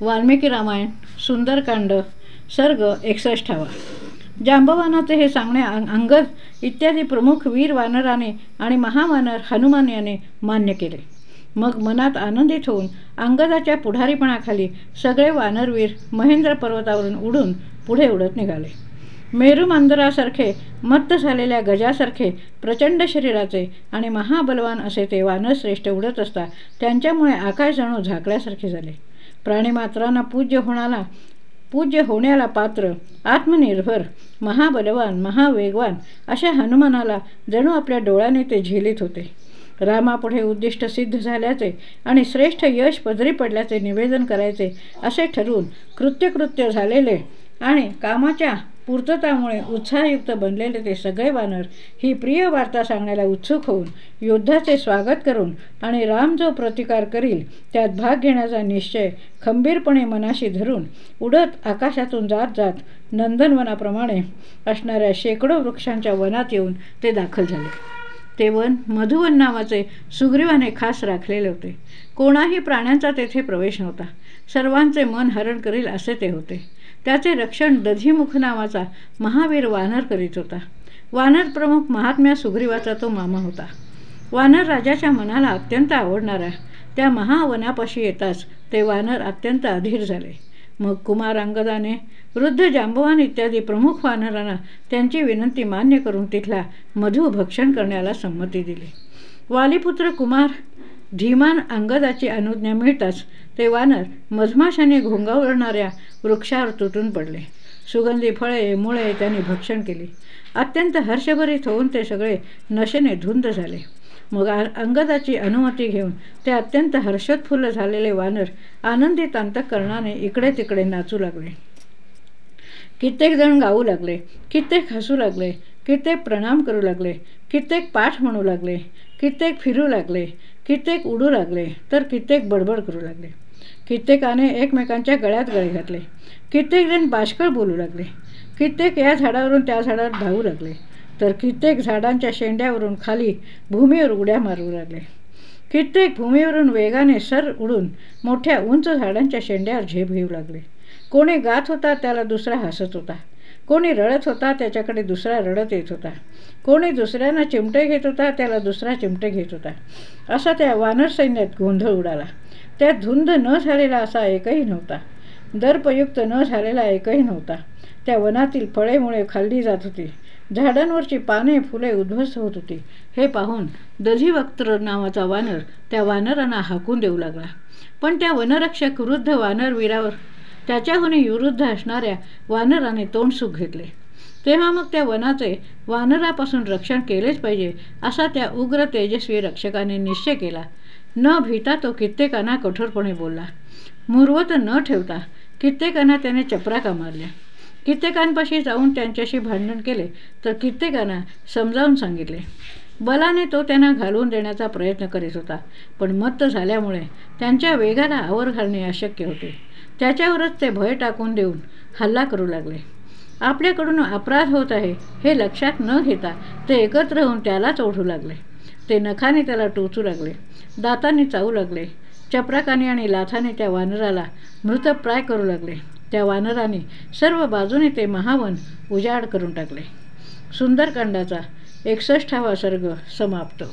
वाल्मिकी रामायण सुंदरकांड सर्ग एकसष्टावा जांबवानाचे हे सांगणे अंगद इत्यादी प्रमुख वीर वानराने आणि महावानर हनुमान याने मान्य केले. मग मनात आनंदित होऊन अंगदाच्या पुढारीपणाखाली सगळे वानरवीर महेंद्र पर्वतावरून उडून पुढे उडत निघाले. मेरुमांदरासारखे मत्त झालेल्या गजासारखे प्रचंड शरीराचे आणि महाबलवान असे ते वानरश्रेष्ठ उडत असता त्यांच्यामुळे आकाश जणू झाकल्यासारखे झाले. प्राणीमात्रांना पूज्य होणारा पूज्य होण्याला पात्र आत्मनिर्भर महाबलवान महावेगवान अशा हनुमानाला जणू आपल्या डोळ्याने ते झेलीत होते. रामापुढे उद्दिष्ट सिद्ध झाल्याचे आणि श्रेष्ठ यश पदरी पडल्याचे निवेदन करायचे असे ठरवून कृत्यकृत्य झालेले आणि कामाच्या पूर्ततामुळे उत्साहयुक्त बनलेले ते सगळे वानर ही प्रिय वार्ता सांगण्याला उत्सुक होऊन युद्धाचे स्वागत करून आणि राम जो प्रतिकार करील त्यात भाग घेण्याचा निश्चय खंबीरपणे मनाशी धरून उडत आकाशातून जात जात नंदनवनाप्रमाणे असणाऱ्या शेकडो वृक्षांच्या वनात येऊन ते दाखल झाले. ते वन मधुवन नावाचे सुग्रीवाने खास राखलेले होते. कोणाही प्राण्यांचा तेथे प्रवेश नव्हता. सर्वांचे मन हरण करील असे ते होते. त्याचे रक्षण दधीमुख नावाचा महावीर वानर करीत होता. वानर प्रमुख महात्म्या सुग्रीवाचा तो मामा होता. वानर राजाच्या मनाला अत्यंत आवडणारा त्या महावनापाशी येताच ते वानर अत्यंत अधीर झाले. मग कुमार अंगदाने वृद्ध जांबवान इत्यादी प्रमुख वानरांना त्यांची विनंती मान्य करून तिथला मधु भक्षण करण्याला संमती दिली. वालीपुत्र कुमार धीमान अंगदाची अनुज्ञा मिळताच ते वानर मधमाशाने घोंगावणाऱ्या वृक्षावर तुटून पडले. सुगंधी फळे मुळे त्यांनी भक्षण केली. अत्यंत हर्षभरीत होऊन ते सगळे नशेने धुंद झाले. मग अंगदाची अनुमती घेऊन ते अत्यंत हर्षोत्फुल्ल झालेले वानर आनंदित अंतकरणाने इकडे तिकडे नाचू लागले. कित्येक जण गाऊ लागले कित्येक हसू लागले कित्येक प्रणाम करू लागले कित्येक पाठ म्हणू लागले कित्येक फिरू लागले कित्येक उडू लागले तर कित्येक बडबड करू लागले. कित्येकाने एकमेकांच्या गळ्यात गळे घातले. कित्येक जण बाष्कळ बोलू लागले. कित्येक या झाडावरून त्या झाडावर धावू लागले. तर कित्येक झाडांच्या शेंड्यावरून खाली भूमीवर उड्या मारू लागले. कित्येक भूमीवरून वेगाने सर उडून मोठ्या उंच झाडांच्या शेंड्यावर झेप घेऊ लागले. कोणी गात होता त्याला दुसरा हसत होता. कोणी रडत होता त्याच्याकडे दुसरा रडत येत होता. कोणी दुसऱ्यांना चिमटे घेत होता त्याला दुसरा चिमटे घेत होता. असा त्या वानर सैन्यात गोंधळ उडाला. त्यात धुंद न झालेला असा एकही नव्हता. दर्पयुक्त न झालेला एकही नव्हता. त्या वनातील फळेमुळे खाल्ली जात होती. झाडांवरची पाने फुले उद्ध्वस्त होत होती. हे पाहून दधीवक्त्र नावाचा वानर त्या वानरांना हाकून देऊ लागला. पण त्या वनरक्षक वृद्ध वानरवीरावर त्याच्याहून विरुद्ध असणाऱ्या वानराने तोंड सुख घेतले. तेव्हा मग त्या वनाचे वानरापासून रक्षण केलेच पाहिजे असा त्या उग्र तेजस्वी रक्षकाने निश्चय केला. न भीता तो कित्येकांना कठोरपणे बोलला. मुरवत न ठेवता कित्येकांना त्याने चपराका मारल्या. कित्येकांपाशी जाऊन त्यांच्याशी भांडण केले तर कित्येकांना समजावून सांगितले. बलाने तो त्यांना घालवून देण्याचा प्रयत्न करीत होता पण मत्त झाल्यामुळे त्यांच्या वेगाला आवर घालणे अशक्य होते. त्याच्यावरच ते भय टाकून देऊन हल्ला करू लागले. आपल्याकडून अपराध होत आहे हे लक्षात न घेता ते एकत्र होऊन त्यालाच ओढू लागले. ते नखाने त्याला टोचू लागले दातांनी चावू लागले चपराकाने आणि लाथाने त्या वानराला मृतप्राय करू लागले. त्या वानराने सर्व बाजूने ते महावन उजाड करून टाकले. सुंदरकांडाचा एकसष्टावा सर्ग समाप्त.